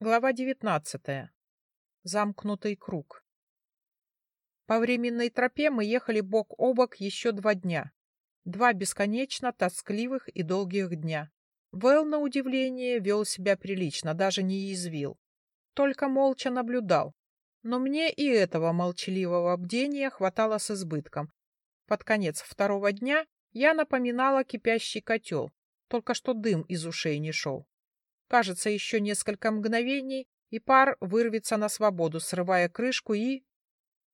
Глава девятнадцатая. Замкнутый круг. По временной тропе мы ехали бок о бок еще два дня. Два бесконечно тоскливых и долгих дня. Вэл, на удивление, вел себя прилично, даже не язвил. Только молча наблюдал. Но мне и этого молчаливого бдения хватало с избытком. Под конец второго дня я напоминала кипящий котел, только что дым из ушей не шел. Кажется, еще несколько мгновений, и пар вырвется на свободу, срывая крышку и...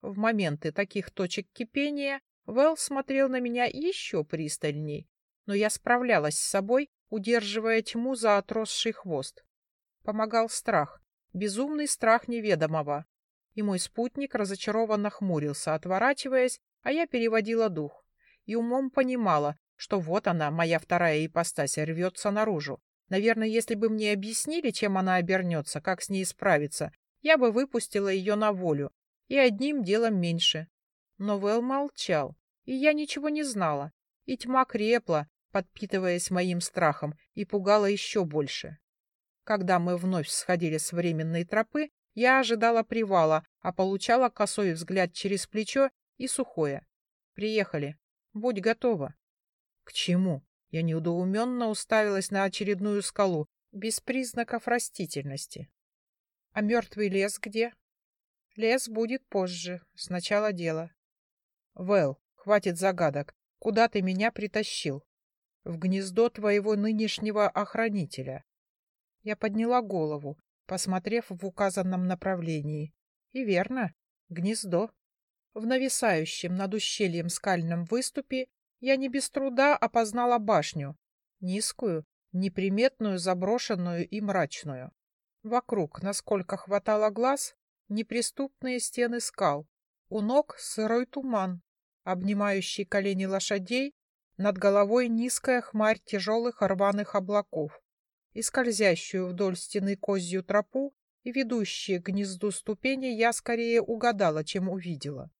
В моменты таких точек кипения Вэл смотрел на меня еще пристальней, но я справлялась с собой, удерживая тьму за отросший хвост. Помогал страх, безумный страх неведомого, и мой спутник разочарованно хмурился, отворачиваясь, а я переводила дух, и умом понимала, что вот она, моя вторая ипостась, рвется наружу, Наверное, если бы мне объяснили, чем она обернется, как с ней справиться, я бы выпустила ее на волю, и одним делом меньше. Но Вэл молчал, и я ничего не знала, и тьма крепла, подпитываясь моим страхом, и пугала еще больше. Когда мы вновь сходили с временной тропы, я ожидала привала, а получала косой взгляд через плечо и сухое. Приехали. Будь готова. К чему? Я неудоуменно уставилась на очередную скалу, без признаков растительности. А мертвый лес где? Лес будет позже, сначала дело. Вэл, хватит загадок. Куда ты меня притащил? В гнездо твоего нынешнего охранителя. Я подняла голову, посмотрев в указанном направлении. И верно, гнездо. В нависающем над ущельем скальном выступе я не без труда опознала башню, низкую, неприметную, заброшенную и мрачную. Вокруг, насколько хватало глаз, неприступные стены скал, у ног сырой туман, обнимающий колени лошадей, над головой низкая хмарь тяжелых рваных облаков и скользящую вдоль стены козью тропу и ведущие к гнезду ступени я скорее угадала, чем увидела.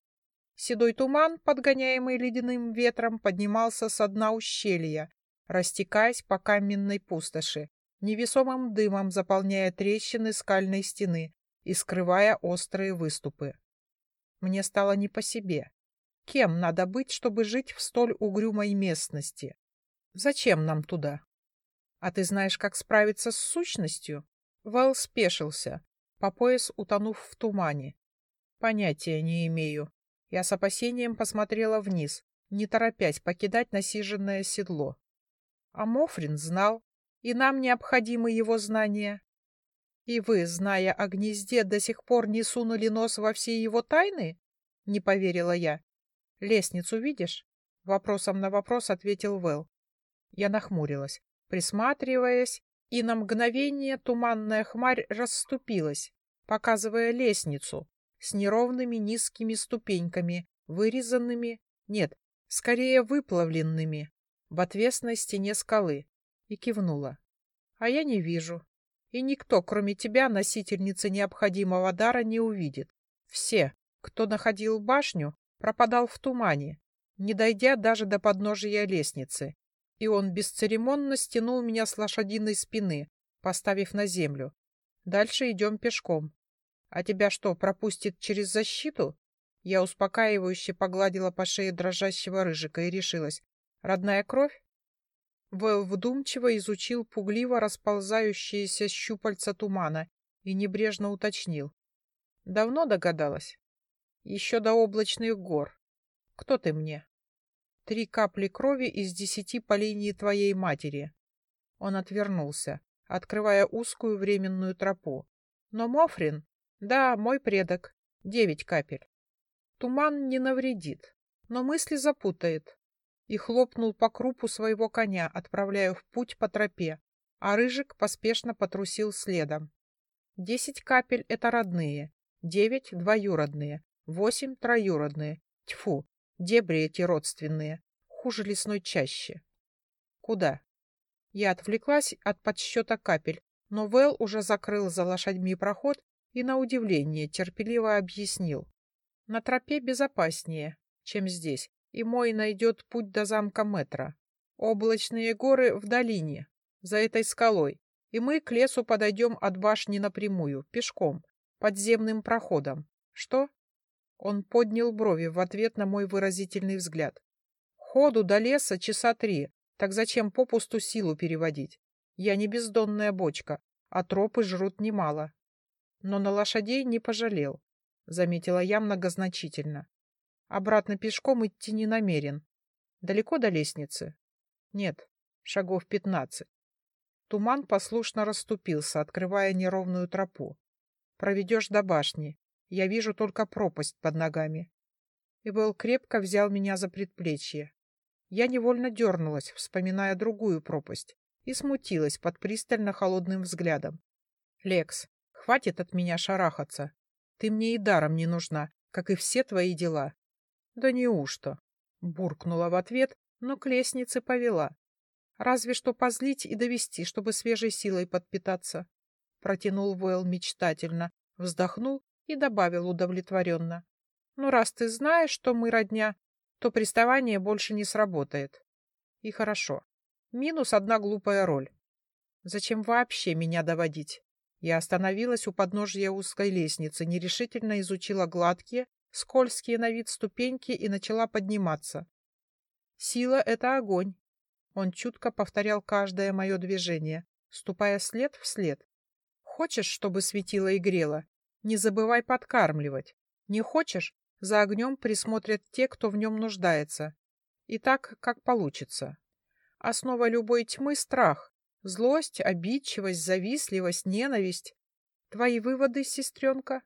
Седой туман, подгоняемый ледяным ветром, поднимался с дна ущелья, растекаясь по каменной пустоши, невесомым дымом заполняя трещины скальной стены и скрывая острые выступы. Мне стало не по себе. Кем надо быть, чтобы жить в столь угрюмой местности? Зачем нам туда? А ты знаешь, как справиться с сущностью? Вэл спешился, по пояс утонув в тумане. Понятия не имею. Я с опасением посмотрела вниз, не торопясь покидать насиженное седло. А Мофрин знал, и нам необходимы его знания. И вы, зная о гнезде, до сих пор не сунули нос во все его тайны? Не поверила я. Лестницу видишь? Вопросом на вопрос ответил Вэл. Я нахмурилась, присматриваясь, и на мгновение туманная хмарь расступилась, показывая лестницу, с неровными низкими ступеньками, вырезанными, нет, скорее выплавленными, в отвесной стене скалы, и кивнула. А я не вижу. И никто, кроме тебя, носительницы необходимого дара, не увидит. Все, кто находил башню, пропадал в тумане, не дойдя даже до подножия лестницы. И он бесцеремонно стянул меня с лошадиной спины, поставив на землю. Дальше идем пешком. А тебя что, пропустит через защиту? Я успокаивающе погладила по шее дрожащего рыжика и решилась. Родная кровь? Вэл вдумчиво изучил пугливо расползающиеся щупальца тумана и небрежно уточнил. Давно догадалась? Еще до облачных гор. Кто ты мне? Три капли крови из десяти по линии твоей матери. Он отвернулся, открывая узкую временную тропу. Но Мофрин, да, мой предок. Девять капель. Туман не навредит, но мысли запутает. И хлопнул по крупу своего коня, отправляя в путь по тропе, а Рыжик поспешно потрусил следом. Десять капель — это родные, девять — двоюродные, восемь — троюродные. Тьфу, дебри эти родственные, хуже лесной чаще. Куда? Я отвлеклась от подсчета капель, но Вэл уже закрыл за лошадьми проход и, на удивление, терпеливо объяснил. На тропе безопаснее, чем здесь, и мой найдет путь до замка метра. Облачные горы в долине, за этой скалой, и мы к лесу подойдем от башни напрямую, пешком, подземным проходом. Что? Он поднял брови в ответ на мой выразительный взгляд. Ходу до леса часа три, так зачем попусту силу переводить? Я не бездонная бочка, а тропы жрут немало. Но на лошадей не пожалел, заметила я многозначительно. Обратно пешком идти не намерен. Далеко до лестницы? Нет, шагов пятнадцать. Туман послушно расступился, открывая неровную тропу. Проведешь до башни. Я вижу только пропасть под ногами. И был крепко взял меня за предплечье. Я невольно дернулась, вспоминая другую пропасть, и смутилась под пристально холодным взглядом. «Лекс, хватит от меня шарахаться. Ты мне и даром не нужна, как и все твои дела». «Да неужто?» — буркнула в ответ, но к лестнице повела. «Разве что позлить и довести, чтобы свежей силой подпитаться». Протянул Войл мечтательно, вздохнул и добавил удовлетворенно. «Ну, раз ты знаешь, что мы родня, то приставание больше не сработает. И хорошо. Минус одна глупая роль. Зачем вообще меня доводить? Я остановилась у подножья узкой лестницы, нерешительно изучила гладкие, скользкие на вид ступеньки и начала подниматься. Сила — это огонь. Он чутко повторял каждое мое движение, ступая след в след. Хочешь, чтобы светило и грело? Не забывай подкармливать. Не хочешь? За огнем присмотрят те, кто в нем нуждается. И так, как получится. Основа любой тьмы — страх. Злость, обидчивость, завистливость, ненависть. Твои выводы, сестренка?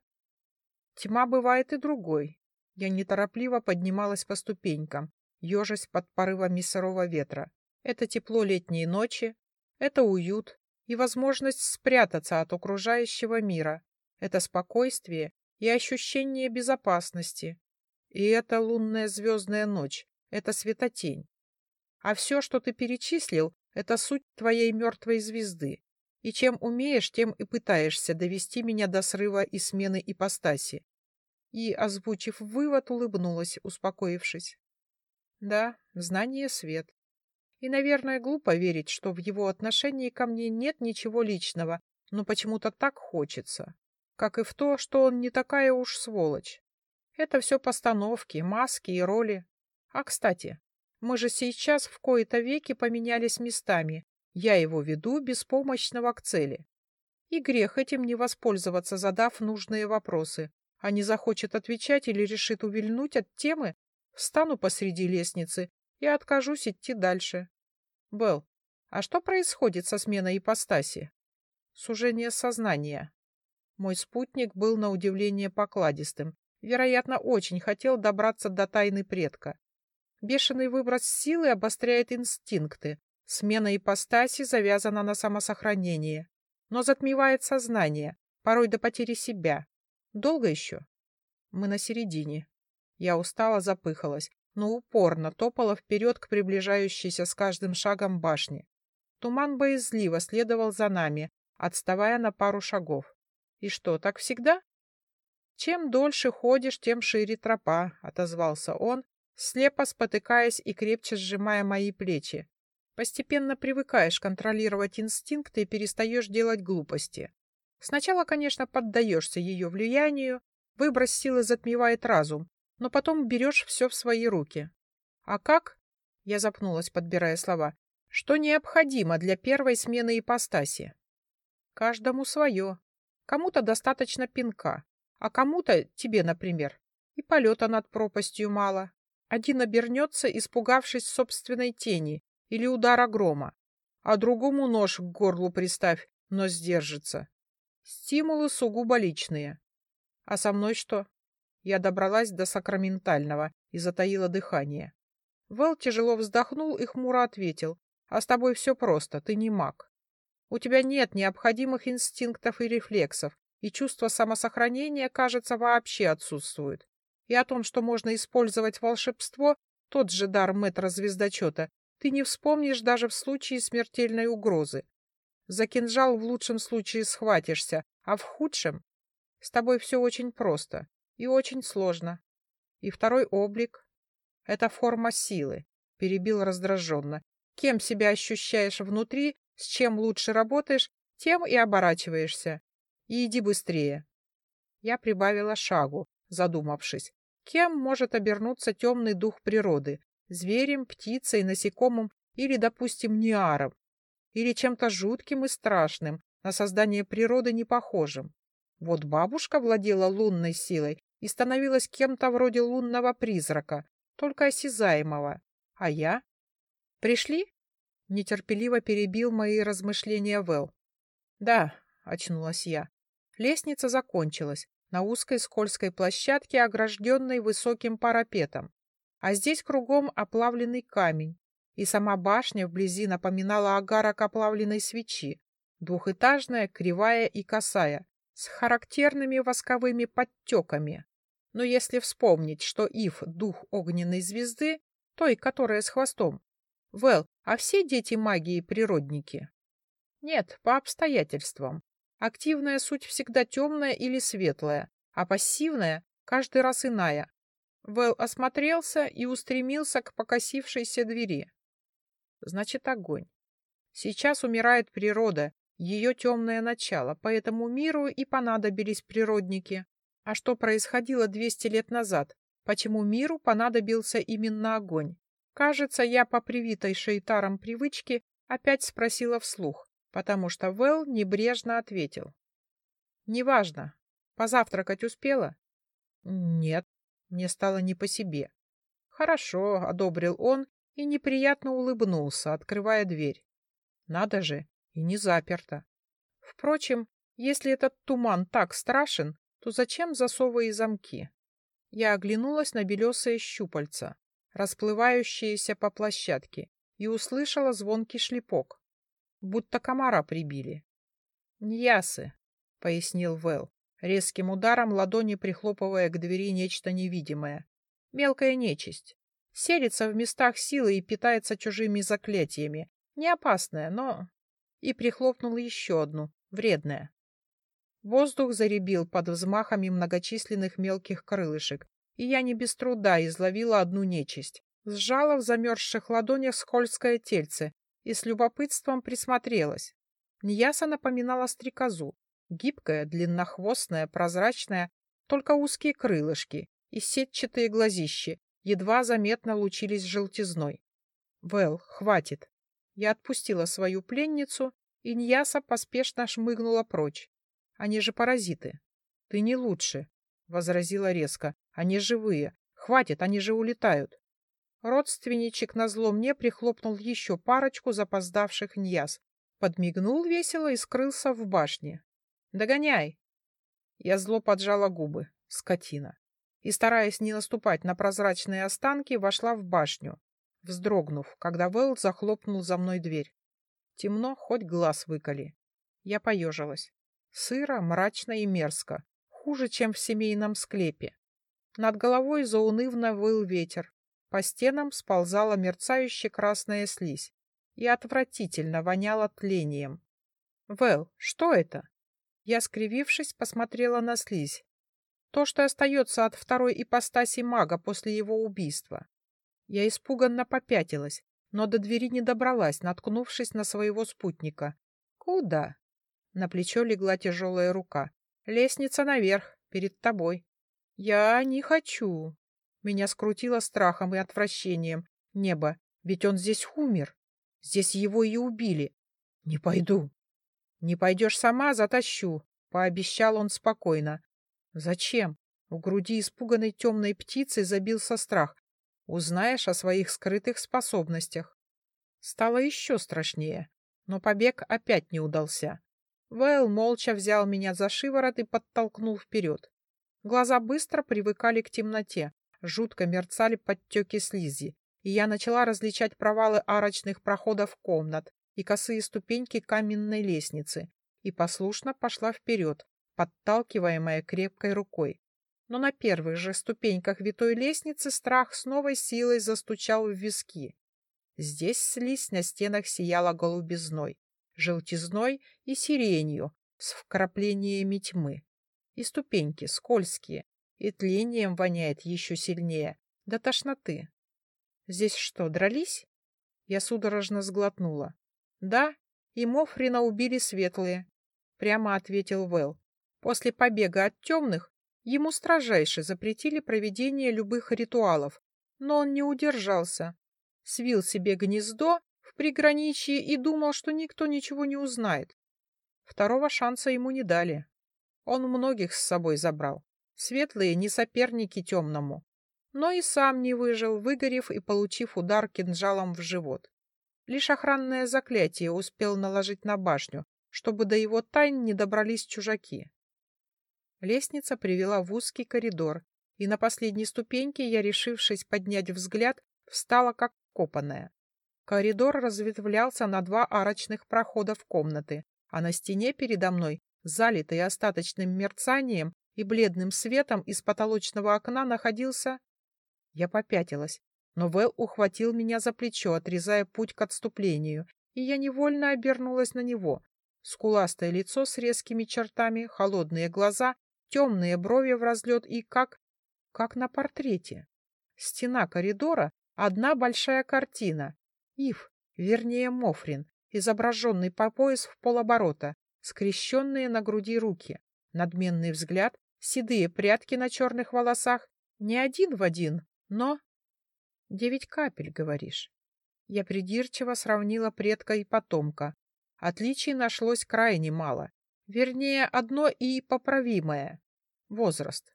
Тьма бывает и другой. Я неторопливо поднималась по ступенькам, ежась под порывами сырого ветра. Это тепло летней ночи, это уют и возможность спрятаться от окружающего мира, это спокойствие и ощущение безопасности. И это лунная звездная ночь, это светотень. А все, что ты перечислил, это суть твоей мертвой звезды. И чем умеешь, тем и пытаешься довести меня до срыва и смены ипостаси. И, озвучив вывод, улыбнулась, успокоившись. Да, знание — свет. И, наверное, глупо верить, что в его отношении ко мне нет ничего личного, но почему-то так хочется как и в то, что он не такая уж сволочь. Это все постановки, маски и роли. А, кстати, мы же сейчас в кои-то веки поменялись местами. Я его веду беспомощного к цели. И грех этим не воспользоваться, задав нужные вопросы. А не захочет отвечать или решит увильнуть от темы, встану посреди лестницы и откажусь идти дальше. Белл, а что происходит со сменой ипостаси? Сужение сознания. Мой спутник был на удивление покладистым. Вероятно, очень хотел добраться до тайны предка. Бешеный выброс силы обостряет инстинкты. Смена ипостаси завязана на самосохранение. Но затмевает сознание, порой до потери себя. Долго еще? Мы на середине. Я устала, запыхалась, но упорно топала вперед к приближающейся с каждым шагом башне. Туман боязливо следовал за нами, отставая на пару шагов. И что, так всегда? Чем дольше ходишь, тем шире тропа, отозвался он, слепо спотыкаясь и крепче сжимая мои плечи. Постепенно привыкаешь контролировать инстинкты и перестаешь делать глупости. Сначала, конечно, поддаешься ее влиянию, выброс силы затмевает разум, но потом берешь все в свои руки. А как? Я запнулась, подбирая слова. Что необходимо для первой смены ипостаси? Каждому свое, Кому-то достаточно пинка, а кому-то, тебе, например, и полета над пропастью мало. Один обернется, испугавшись собственной тени или удара грома, а другому нож к горлу приставь, но сдержится. Стимулы сугубо личные. А со мной что? Я добралась до сакраментального и затаила дыхание. Вэл тяжело вздохнул и хмуро ответил. А с тобой все просто, ты не маг. У тебя нет необходимых инстинктов и рефлексов, и чувство самосохранения, кажется, вообще отсутствует. И о том, что можно использовать волшебство, тот же дар мэтра-звездочета, ты не вспомнишь даже в случае смертельной угрозы. За кинжал в лучшем случае схватишься, а в худшем с тобой все очень просто и очень сложно. И второй облик — это форма силы, перебил раздраженно. Кем себя ощущаешь внутри, с чем лучше работаешь, тем и оборачиваешься. И иди быстрее. Я прибавила шагу, задумавшись, кем может обернуться темный дух природы, зверем, птицей, насекомым или, допустим, неаром, или чем-то жутким и страшным, на создание природы не похожим. Вот бабушка владела лунной силой и становилась кем-то вроде лунного призрака, только осязаемого. А я? Пришли? Нетерпеливо перебил мои размышления Вэл. Да, очнулась я. Лестница закончилась на узкой скользкой площадке, огражденной высоким парапетом. А здесь кругом оплавленный камень, и сама башня вблизи напоминала агарок оплавленной свечи, двухэтажная, кривая и косая, с характерными восковыми подтеками. Но если вспомнить, что Ив — дух огненной звезды, той, которая с хвостом, Вэл, а все дети магии природники? Нет, по обстоятельствам. Активная суть всегда темная или светлая, а пассивная каждый раз иная. Вэл осмотрелся и устремился к покосившейся двери. Значит, огонь. Сейчас умирает природа, ее темное начало, поэтому миру и понадобились природники. А что происходило 200 лет назад? Почему миру понадобился именно огонь? Кажется, я по привитой шейтаром привычке опять спросила вслух, потому что Вэл небрежно ответил. «Неважно. Позавтракать успела?» «Нет». Мне стало не по себе. «Хорошо», — одобрил он и неприятно улыбнулся, открывая дверь. «Надо же, и не заперто. Впрочем, если этот туман так страшен, то зачем засовы и замки? Я оглянулась на белесые щупальца, расплывающиеся по площадке, и услышала звонкий шлепок, будто комара прибили. «Ньясы», — пояснил Вэл, резким ударом ладони прихлопывая к двери нечто невидимое. «Мелкая нечисть. Селится в местах силы и питается чужими заклятиями. Не опасная, но...» И прихлопнул еще одну, вредная. Воздух заребил под взмахами многочисленных мелких крылышек, и я не без труда изловила одну нечисть. Сжала в замерзших ладонях скользкое тельце и с любопытством присмотрелась. Ньяса напоминала стрекозу. Гибкая, длиннохвостная, прозрачная, только узкие крылышки и сетчатые глазищи едва заметно лучились желтизной. «Вэл, хватит!» Я отпустила свою пленницу, и Ньяса поспешно шмыгнула прочь. Они же паразиты. Ты не лучше, — возразила резко. Они живые. Хватит, они же улетают. Родственничек назло мне прихлопнул еще парочку запоздавших ньяс, подмигнул весело и скрылся в башне. «Догоняй!» Я зло поджала губы. Скотина. И, стараясь не наступать на прозрачные останки, вошла в башню, вздрогнув, когда Вэл захлопнул за мной дверь. Темно, хоть глаз выколи. Я поежилась. Сыро, мрачно и мерзко. Хуже, чем в семейном склепе. Над головой заунывно выл ветер. По стенам сползала мерцающая красная слизь и отвратительно воняла тлением. «Вэл, что это?» Я, скривившись, посмотрела на слизь. То, что остается от второй ипостаси мага после его убийства. Я испуганно попятилась, но до двери не добралась, наткнувшись на своего спутника. «Куда?» На плечо легла тяжелая рука. «Лестница наверх, перед тобой». «Я не хочу». Меня скрутило страхом и отвращением. Небо, ведь он здесь умер. Здесь его и убили. Не пойду. Не пойдешь сама, затащу, — пообещал он спокойно. Зачем? У груди испуганной темной птицы забился страх. Узнаешь о своих скрытых способностях. Стало еще страшнее, но побег опять не удался. Вэл молча взял меня за шиворот и подтолкнул вперед. Глаза быстро привыкали к темноте, жутко мерцали подтеки слизи, и я начала различать провалы арочных проходов комнат и косые ступеньки каменной лестницы, и послушно пошла вперед, подталкиваемая крепкой рукой. Но на первых же ступеньках витой лестницы страх с новой силой застучал в виски. Здесь слизь на стенах сияла голубизной, желтизной и сиренью с вкраплениями тьмы. И ступеньки скользкие, и тлением воняет еще сильнее, до тошноты. Здесь что, дрались? Я судорожно сглотнула. Да, и Мофрина убили светлые, прямо ответил Вэл. После побега от темных ему строжайше запретили проведение любых ритуалов, но он не удержался. Свил себе гнездо в приграничье и думал, что никто ничего не узнает. Второго шанса ему не дали. Он многих с собой забрал. Светлые не соперники темному. Но и сам не выжил, выгорев и получив удар кинжалом в живот. Лишь охранное заклятие успел наложить на башню, чтобы до его тайн не добрались чужаки. Лестница привела в узкий коридор, и на последней ступеньке я, решившись поднять взгляд, встала как копанная. Коридор разветвлялся на два арочных прохода в комнаты, а на стене передо мной, залитый остаточным мерцанием и бледным светом из потолочного окна, находился... Я попятилась, но Вэл ухватил меня за плечо, отрезая путь к отступлению, и я невольно обернулась на него. Скуластое лицо с резкими чертами, холодные глаза, темные брови в разлет и как... как на портрете. Стена коридора — одна большая картина. Ив, вернее Мофрин, изображенный по пояс в полоборота, скрещенные на груди руки, надменный взгляд, седые прядки на черных волосах, не один в один, но... Девять капель, говоришь. Я придирчиво сравнила предка и потомка. Отличий нашлось крайне мало. Вернее, одно и поправимое — возраст.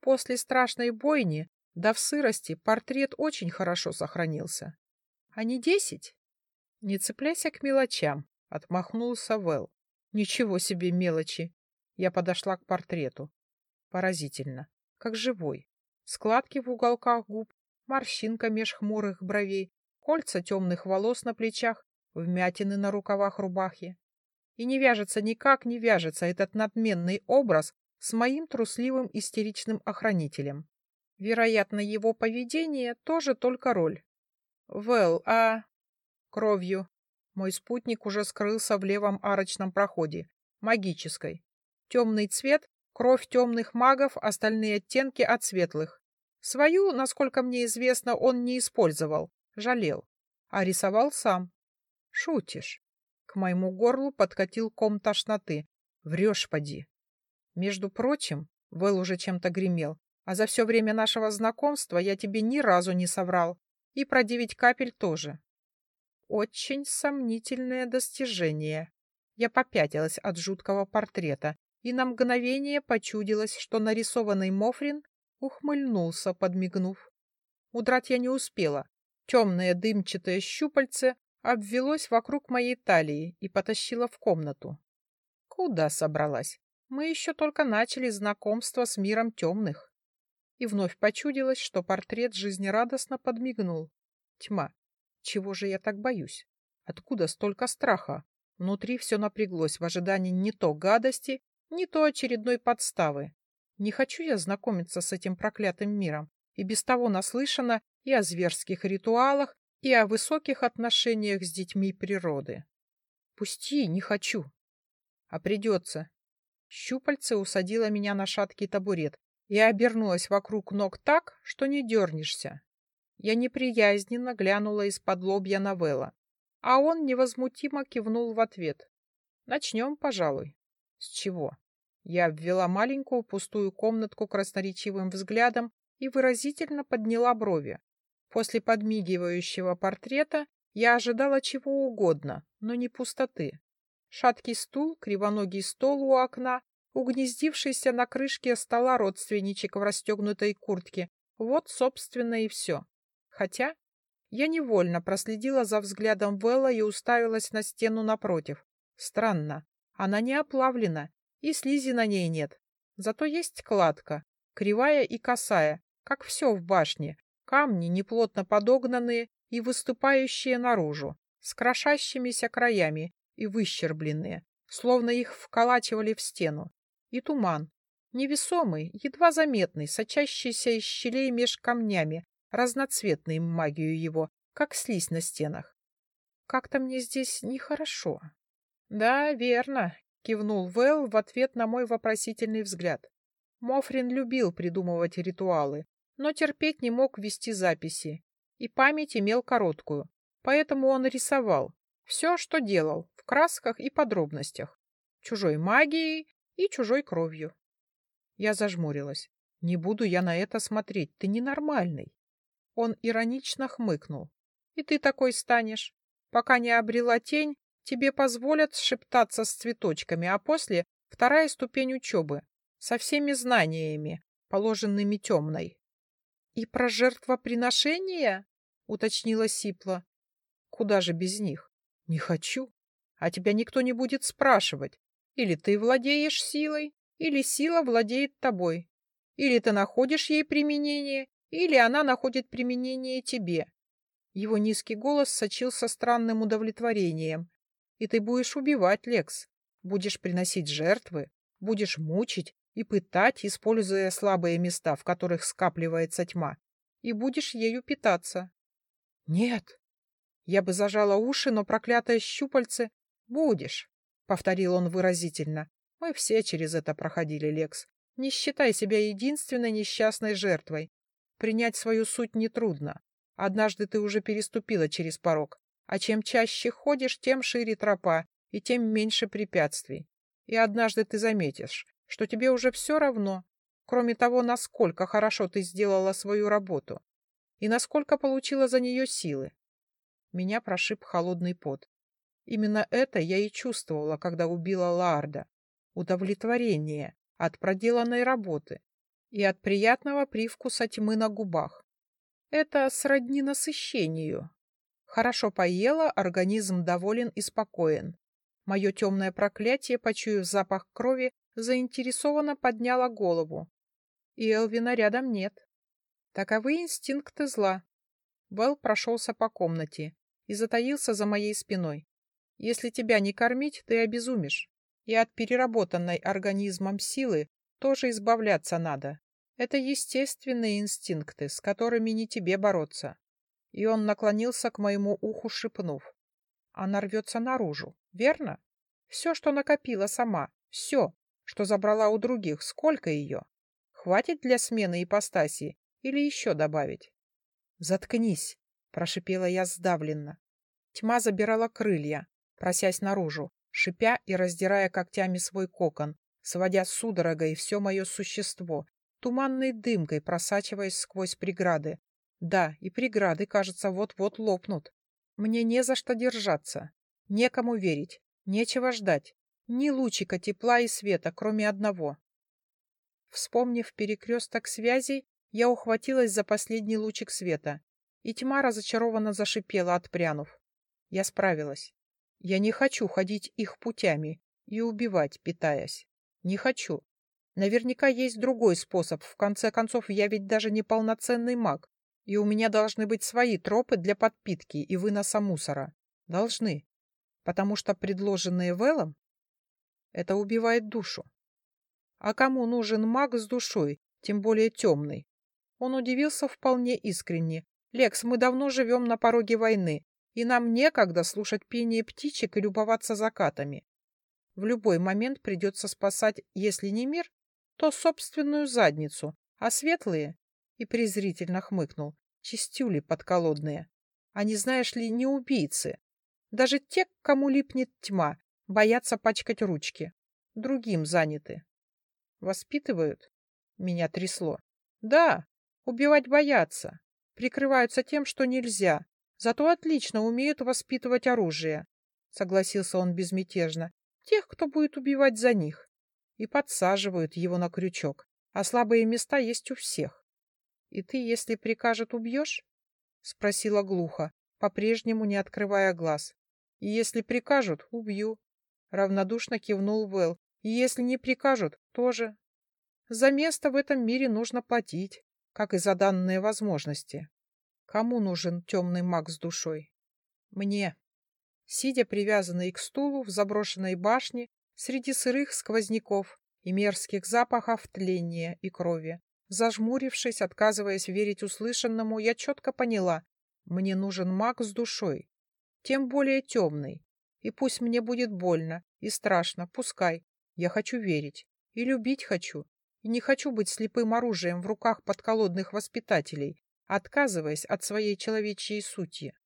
После страшной бойни, да в сырости, портрет очень хорошо сохранился. А не десять? Не цепляйся к мелочам, — отмахнулся Вэл. Ничего себе мелочи. Я подошла к портрету. Поразительно. Как живой. Складки в уголках губ, морщинка меж хмурых бровей, кольца темных волос на плечах, вмятины на рукавах рубахи. И не вяжется, никак не вяжется этот надменный образ с моим трусливым истеричным охранителем. Вероятно, его поведение тоже только роль. Вэл, а... Кровью. Мой спутник уже скрылся в левом арочном проходе. Магической. Темный цвет, кровь темных магов, остальные оттенки от светлых. Свою, насколько мне известно, он не использовал. Жалел. А рисовал сам. Шутишь. К моему горлу подкатил ком тошноты. Врешь, поди. Между прочим, Вэл уже чем-то гремел, а за все время нашего знакомства я тебе ни разу не соврал. И про девять капель тоже. Очень сомнительное достижение. Я попятилась от жуткого портрета, и на мгновение почудилось, что нарисованный Мофрин ухмыльнулся, подмигнув. Удрать я не успела. Темное дымчатое щупальце обвелось вокруг моей талии и потащило в комнату. Куда собралась? Мы еще только начали знакомство с миром темных. И вновь почудилось, что портрет жизнерадостно подмигнул. Тьма. Чего же я так боюсь? Откуда столько страха? Внутри все напряглось в ожидании не то гадости, не то очередной подставы. Не хочу я знакомиться с этим проклятым миром, и без того наслышана и о зверских ритуалах, и о высоких отношениях с детьми природы. Пусти, не хочу. А придется. Щупальце усадило меня на шаткий табурет и обернулась вокруг ног так, что не дернешься. Я неприязненно глянула из-под лобья Новелла, а он невозмутимо кивнул в ответ. Начнем, пожалуй. С чего? Я обвела маленькую пустую комнатку красноречивым взглядом и выразительно подняла брови. После подмигивающего портрета я ожидала чего угодно, но не пустоты. Шаткий стул, кривоногий стол у окна, угнездившийся на крышке стола родственничек в расстегнутой куртке. Вот, собственно, и все. Хотя я невольно проследила за взглядом Велла и уставилась на стену напротив. Странно, она не оплавлена, и слизи на ней нет. Зато есть кладка, кривая и косая, как все в башне, камни неплотно подогнанные и выступающие наружу, с крошащимися краями и выщербленные, словно их вколачивали в стену. И туман, невесомый, едва заметный, сочащийся из щелей меж камнями, разноцветный магию его, как слизь на стенах. Как-то мне здесь нехорошо. Да, верно, кивнул Вэл в ответ на мой вопросительный взгляд. Мофрин любил придумывать ритуалы, но терпеть не мог вести записи, и память имел короткую, поэтому он рисовал. Все, что делал, в красках и подробностях. чужой магией и чужой кровью. Я зажмурилась. Не буду я на это смотреть, ты ненормальный. Он иронично хмыкнул. И ты такой станешь. Пока не обрела тень, тебе позволят шептаться с цветочками, а после вторая ступень учебы, со всеми знаниями, положенными темной. — И про жертвоприношение? — уточнила Сипла. — Куда же без них? — Не хочу. А тебя никто не будет спрашивать. Или ты владеешь силой, или сила владеет тобой. Или ты находишь ей применение, или она находит применение тебе. Его низкий голос сочился странным удовлетворением. И ты будешь убивать, Лекс. Будешь приносить жертвы, будешь мучить и пытать, используя слабые места, в которых скапливается тьма, и будешь ею питаться. Нет. Я бы зажала уши, но проклятое щупальце... Будешь, — повторил он выразительно. Мы все через это проходили, Лекс. Не считай себя единственной несчастной жертвой. Принять свою суть нетрудно. Однажды ты уже переступила через порог. А чем чаще ходишь, тем шире тропа, и тем меньше препятствий. И однажды ты заметишь, что тебе уже все равно, кроме того, насколько хорошо ты сделала свою работу и насколько получила за нее силы. Меня прошиб холодный пот. Именно это я и чувствовала, когда убила Ларда. Удовлетворение от проделанной работы и от приятного привкуса тьмы на губах. Это сродни насыщению. Хорошо поела, организм доволен и спокоен. Мое темное проклятие, почуяв запах крови, заинтересованно подняло голову. И Элвина рядом нет. Таковы инстинкты зла. Белл прошелся по комнате и затаился за моей спиной. Если тебя не кормить, ты обезумишь. И от переработанной организмом силы тоже избавляться надо. Это естественные инстинкты, с которыми не тебе бороться. И он наклонился к моему уху, шепнув. Она рвется наружу, верно? Все, что накопила сама, все, что забрала у других, сколько ее? Хватит для смены ипостаси или еще добавить? Заткнись, прошипела я сдавленно. Тьма забирала крылья, просясь наружу, шипя и раздирая когтями свой кокон, сводя судорогой все мое существо, туманной дымкой просачиваясь сквозь преграды. Да, и преграды, кажется, вот-вот лопнут. Мне не за что держаться, некому верить, нечего ждать, ни лучика тепла и света, кроме одного. Вспомнив перекресток связей, я ухватилась за последний лучик света, и тьма разочарованно зашипела, отпрянув. Я справилась. Я не хочу ходить их путями и убивать, питаясь. Не хочу. Наверняка есть другой способ. В конце концов, я ведь даже не полноценный маг. И у меня должны быть свои тропы для подпитки и выноса мусора. Должны. Потому что предложенные Велом это убивает душу. А кому нужен маг с душой, тем более темный? Он удивился вполне искренне. «Лекс, мы давно живем на пороге войны, и нам некогда слушать пение птичек и любоваться закатами. В любой момент придется спасать, если не мир, то собственную задницу, а светлые и презрительно хмыкнул. Чистюли подколодные. Они, знаешь ли, не убийцы. Даже те, кому липнет тьма, боятся пачкать ручки. Другим заняты. Воспитывают? Меня трясло. Да, убивать боятся. Прикрываются тем, что нельзя. Зато отлично умеют воспитывать оружие. Согласился он безмятежно. Тех, кто будет убивать за них. И подсаживают его на крючок. А слабые места есть у всех. «И ты, если прикажет, убьешь?» — спросила глухо, по-прежнему не открывая глаз. «И если прикажут, убью», — равнодушно кивнул Вэл. «И если не прикажут, тоже. За место в этом мире нужно платить, как и за данные возможности. Кому нужен темный маг с душой? Мне». Сидя привязанный к стулу в заброшенной башне, среди сырых сквозняков и мерзких запахов тления и крови, Зажмурившись, отказываясь верить услышанному, я четко поняла, мне нужен маг с душой, тем более темный. И пусть мне будет больно и страшно, пускай. Я хочу верить и любить хочу, и не хочу быть слепым оружием в руках подколодных воспитателей, отказываясь от своей человечьей сути.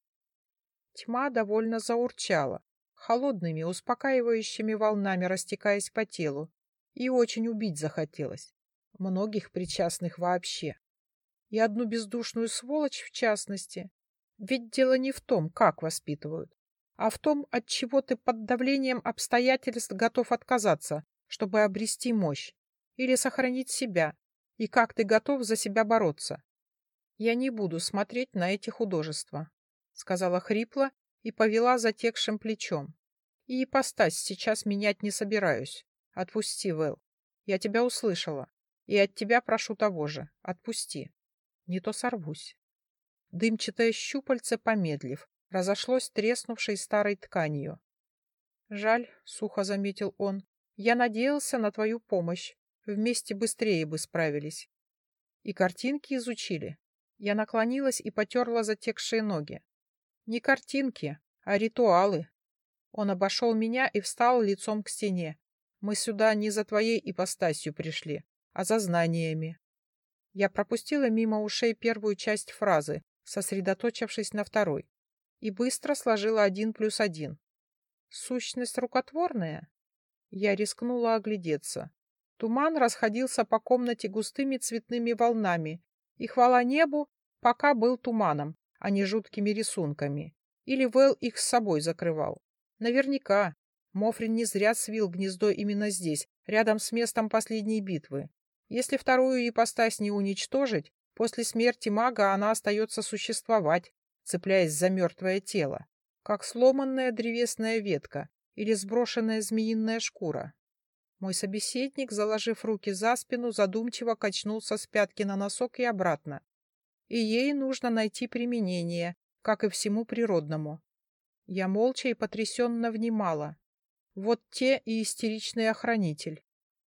Тьма довольно заурчала, холодными, успокаивающими волнами растекаясь по телу, и очень убить захотелось. Многих причастных вообще. И одну бездушную сволочь в частности. Ведь дело не в том, как воспитывают, а в том, от чего ты под давлением обстоятельств готов отказаться, чтобы обрести мощь или сохранить себя, и как ты готов за себя бороться. Я не буду смотреть на эти художества, сказала хрипло и повела затекшим плечом. И ипостась сейчас менять не собираюсь. Отпусти, Вэл. Я тебя услышала. И от тебя прошу того же. Отпусти. Не то сорвусь. Дымчатое щупальце, помедлив, разошлось треснувшей старой тканью. «Жаль», — сухо заметил он, — «я надеялся на твою помощь. Вместе быстрее бы справились». И картинки изучили. Я наклонилась и потерла затекшие ноги. Не картинки, а ритуалы. Он обошел меня и встал лицом к стене. Мы сюда не за твоей ипостасью пришли, а за знаниями. Я пропустила мимо ушей первую часть фразы, сосредоточившись на второй, и быстро сложила один плюс один. Сущность рукотворная? Я рискнула оглядеться. Туман расходился по комнате густыми цветными волнами, и хвала небу, пока был туманом, а не жуткими рисунками. Или Вэл их с собой закрывал. Наверняка. Мофрин не зря свил гнездо именно здесь, рядом с местом последней битвы. Если вторую ипостась не уничтожить, после смерти мага она остается существовать, цепляясь за мертвое тело, как сломанная древесная ветка или сброшенная змеиная шкура. Мой собеседник, заложив руки за спину, задумчиво качнулся с пятки на носок и обратно. И ей нужно найти применение, как и всему природному. Я молча и потрясенно внимала. Вот те и истеричный охранитель.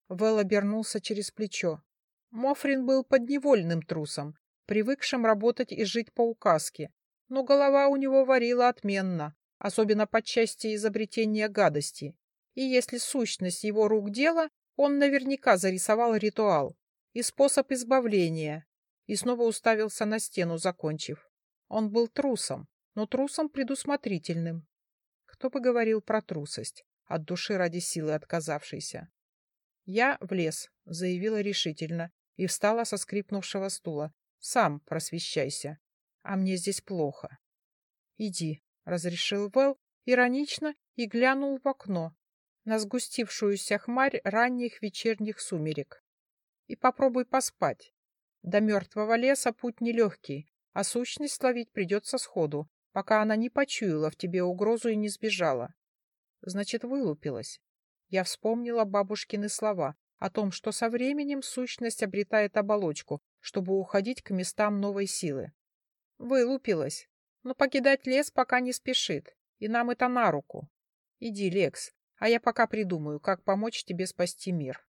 Вэл обернулся через плечо. Мофрин был подневольным трусом, привыкшим работать и жить по указке, но голова у него варила отменно, особенно по части изобретения гадости и если сущность его рук дело, он наверняка зарисовал ритуал и способ избавления, и снова уставился на стену, закончив. Он был трусом, но трусом предусмотрительным. Кто бы говорил про трусость, от души ради силы отказавшейся. «Я в лес», — заявила решительно, и встала со скрипнувшего стула. «Сам просвещайся, а мне здесь плохо». «Иди», — разрешил Вэл иронично и глянул в окно, на сгустившуюся хмарь ранних вечерних сумерек. И попробуй поспать. До мертвого леса путь нелегкий, а сущность ловить придется сходу, пока она не почуяла в тебе угрозу и не сбежала. Значит, вылупилась. Я вспомнила бабушкины слова о том, что со временем сущность обретает оболочку, чтобы уходить к местам новой силы. Вылупилась. Но покидать лес пока не спешит, и нам это на руку. Иди, Лекс, а я пока придумаю, как помочь тебе спасти мир.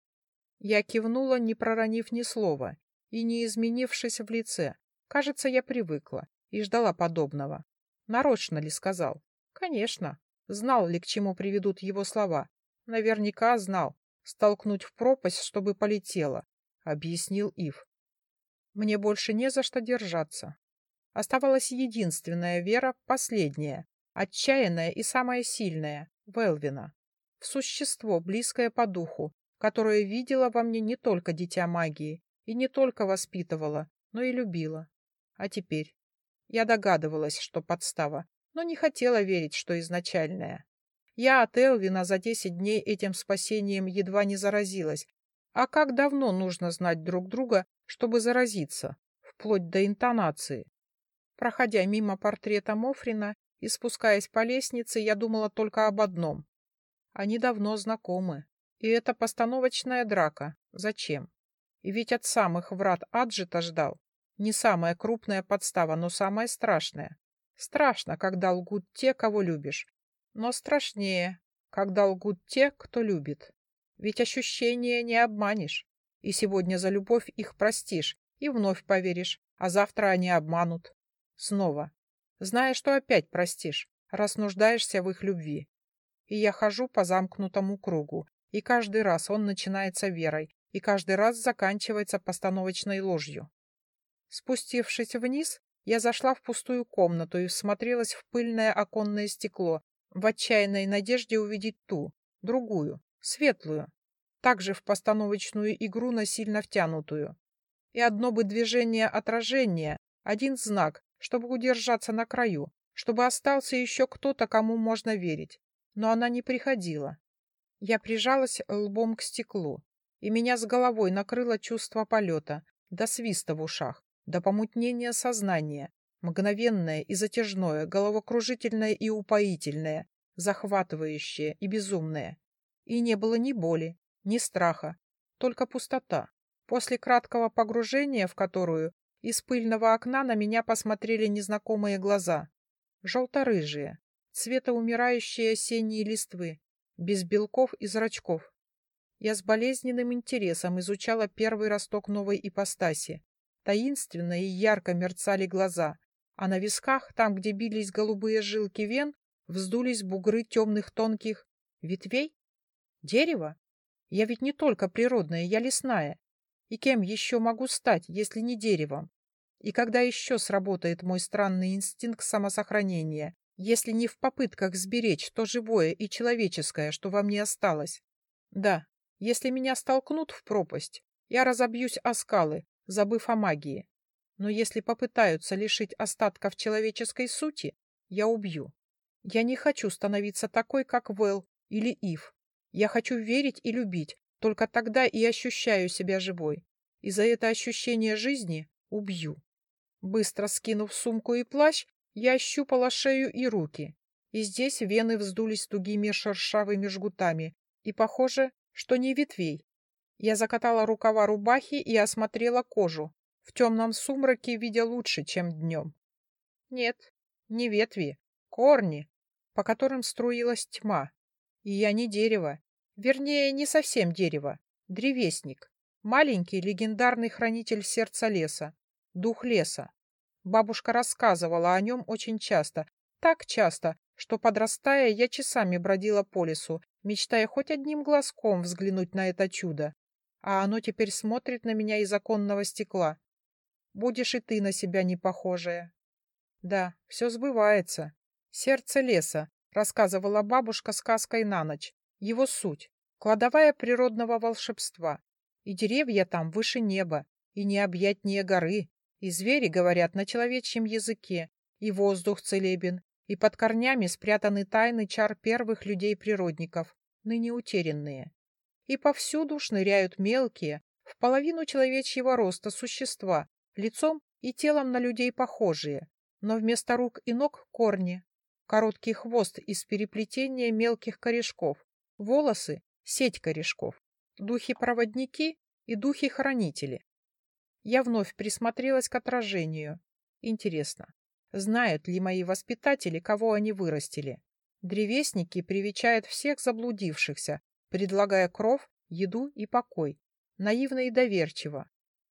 Я кивнула, не проронив ни слова, и не изменившись в лице. Кажется, я привыкла и ждала подобного. Нарочно ли сказал? Конечно. Знал ли, к чему приведут его слова? Наверняка знал. Столкнуть в пропасть, чтобы полетела, объяснил Ив. Мне больше не за что держаться. Оставалась единственная вера, последняя, отчаянная и самая сильная — Велвина в существо, близкое по духу, которое видела во мне не только дитя магии и не только воспитывала, но и любила. А теперь? Я догадывалась, что подстава, но не хотела верить, что изначальная. Я от Элвина за десять дней этим спасением едва не заразилась. А как давно нужно знать друг друга, чтобы заразиться, вплоть до интонации? Проходя мимо портрета Мофрина и спускаясь по лестнице, я думала только об одном они давно знакомы. И это постановочная драка. Зачем? И ведь от самых врат Аджита ждал. Не самая крупная подстава, но самая страшная. Страшно, когда лгут те, кого любишь. Но страшнее, когда лгут те, кто любит. Ведь ощущения не обманешь. И сегодня за любовь их простишь и вновь поверишь, а завтра они обманут. Снова. Зная, что опять простишь, раз нуждаешься в их любви и я хожу по замкнутому кругу, и каждый раз он начинается верой, и каждый раз заканчивается постановочной ложью. Спустившись вниз, я зашла в пустую комнату и всмотрелась в пыльное оконное стекло, в отчаянной надежде увидеть ту, другую, светлую, также в постановочную игру насильно втянутую. И одно бы движение отражения, один знак, чтобы удержаться на краю, чтобы остался еще кто-то, кому можно верить. Но она не приходила. Я прижалась лбом к стеклу, и меня с головой накрыло чувство полета, до свиста в ушах, до помутнения сознания, мгновенное и затяжное, головокружительное и упоительное, захватывающее и безумное. И не было ни боли, ни страха, только пустота, после краткого погружения в которую из пыльного окна на меня посмотрели незнакомые глаза, желто-рыжие, цвета умирающей осенней листвы, без белков и зрачков. Я с болезненным интересом изучала первый росток новой ипостаси. Таинственно и ярко мерцали глаза, а на висках, там, где бились голубые жилки вен, вздулись бугры темных тонких ветвей. Дерево? Я ведь не только природная, я лесная. И кем еще могу стать, если не деревом? И когда еще сработает мой странный инстинкт самосохранения, если не в попытках сберечь то живое и человеческое, что во мне осталось? Да, если меня столкнут в пропасть, я разобьюсь о скалы, забыв о магии. Но если попытаются лишить остатков человеческой сути, я убью. Я не хочу становиться такой, как Вэл или Ив. Я хочу верить и любить, только тогда и ощущаю себя живой. И за это ощущение жизни убью. Быстро скинув сумку и плащ, я ощупала шею и руки. И здесь вены вздулись тугими шершавыми жгутами. И, похоже, что не ветвей. Я закатала рукава рубахи и осмотрела кожу. В темном сумраке видя лучше, чем днем. Нет, не ветви, корни, по которым струилась тьма. И я не дерево. Вернее, не совсем дерево. Древесник. Маленький легендарный хранитель сердца леса. Дух леса. Бабушка рассказывала о нем очень часто. Так часто, что, подрастая, я часами бродила по лесу, мечтая хоть одним глазком взглянуть на это чудо. А оно теперь смотрит на меня из оконного стекла. Будешь и ты на себя не похожая. Да, все сбывается. Сердце леса, рассказывала бабушка сказкой на ночь. Его суть — кладовая природного волшебства. И деревья там выше неба, и необъятнее горы, и звери говорят на человечьем языке, и воздух целебен, и под корнями спрятаны тайны чар первых людей-природников, ныне утерянные. И повсюду шныряют мелкие, в половину человечьего роста существа, лицом и телом на людей похожие, но вместо рук и ног корни, короткий хвост из переплетения мелких корешков, волосы — сеть корешков, духи-проводники и духи-хранители. Я вновь присмотрелась к отражению. Интересно, Знают ли мои воспитатели, кого они вырастили? Древесники привечают всех заблудившихся, предлагая кров, еду и покой. Наивно и доверчиво.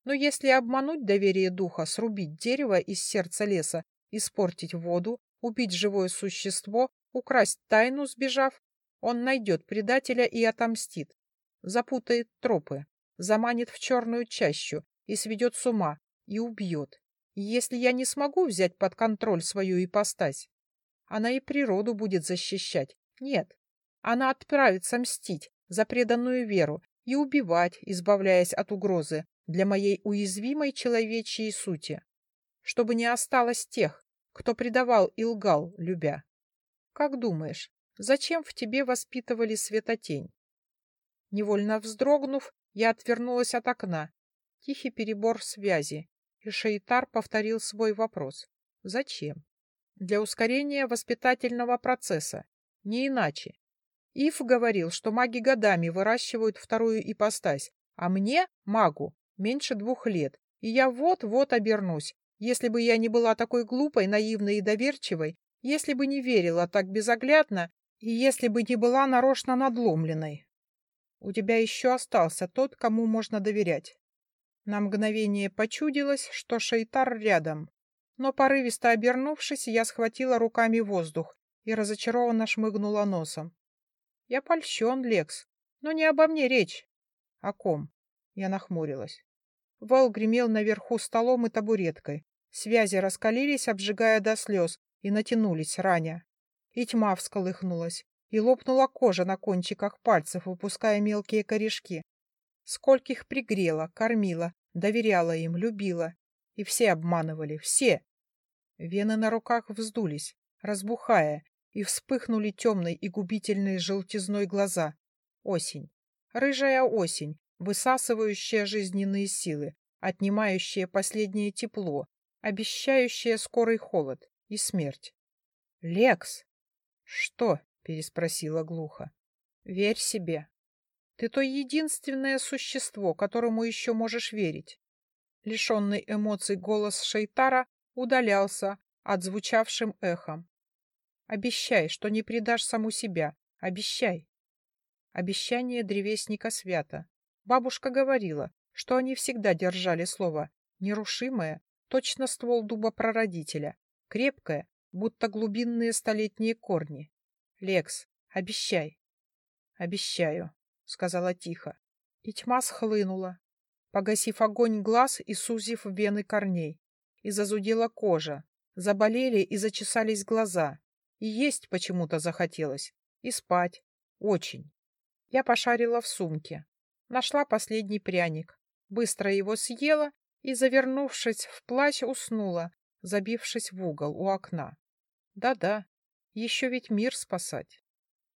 Но если обмануть доверие духа, срубить дерево из сердца леса, испортить воду, убить живое существо, украсть тайну, сбежав, он найдет предателя и отомстит. Запутает тропы, заманит в черную чащу и сведет с ума, и убьет если я не смогу взять под контроль свою ипостась, она и природу будет защищать. Нет, она отправится мстить за преданную веру и убивать, избавляясь от угрозы для моей уязвимой человечьей сути, чтобы не осталось тех, кто предавал и лгал, любя. Как думаешь, зачем в тебе воспитывали светотень? Невольно вздрогнув, я отвернулась от окна. Тихий перебор связи, и Шейтар повторил свой вопрос. Зачем? Для ускорения воспитательного процесса. Не иначе. Ив говорил, что маги годами выращивают вторую ипостась, а мне, магу, меньше двух лет, и я вот-вот обернусь, если бы я не была такой глупой, наивной и доверчивой, если бы не верила так безоглядно и если бы не была нарочно надломленной. У тебя еще остался тот, кому можно доверять. На мгновение почудилось, что Шейтар рядом. Но порывисто обернувшись, я схватила руками воздух и разочарованно шмыгнула носом. Я польщен, Лекс, но не обо мне речь. О ком? Я нахмурилась. Вал гремел наверху столом и табуреткой. Связи раскалились, обжигая до слез, и натянулись, раня. и тьма всколыхнулась, и лопнула кожа на кончиках пальцев, выпуская мелкие корешки. Скольких пригрела, кормила, доверяла им, любила. И все обманывали, все. Вены на руках вздулись, разбухая, и вспыхнули темной и губительной желтизной глаза. Осень. Рыжая осень, высасывающая жизненные силы, отнимающая последнее тепло, обещающая скорый холод и смерть. «Лекс!» «Что?» — переспросила глухо. «Верь себе. Ты то единственное существо, которому еще можешь верить». Лишенный эмоций голос Шейтара удалялся отзвучавшим эхом. «Обещай, что не предашь саму себя. Обещай!» Обещание древесника свято. Бабушка говорила, что они всегда держали слово нерушимое, точно ствол дуба прародителя, крепкое, будто глубинные столетние корни. Лекс, обещай. Обещаю, сказала тихо. И тьма схлынула, погасив огонь глаз и сузив вены корней. И зазудела кожа, заболели и зачесались глаза. И есть почему-то захотелось, и спать. Очень. Я пошарила в сумке. Нашла последний пряник. Быстро его съела и, завернувшись в плащ, уснула, забившись в угол у окна. Да-да, еще ведь мир спасать.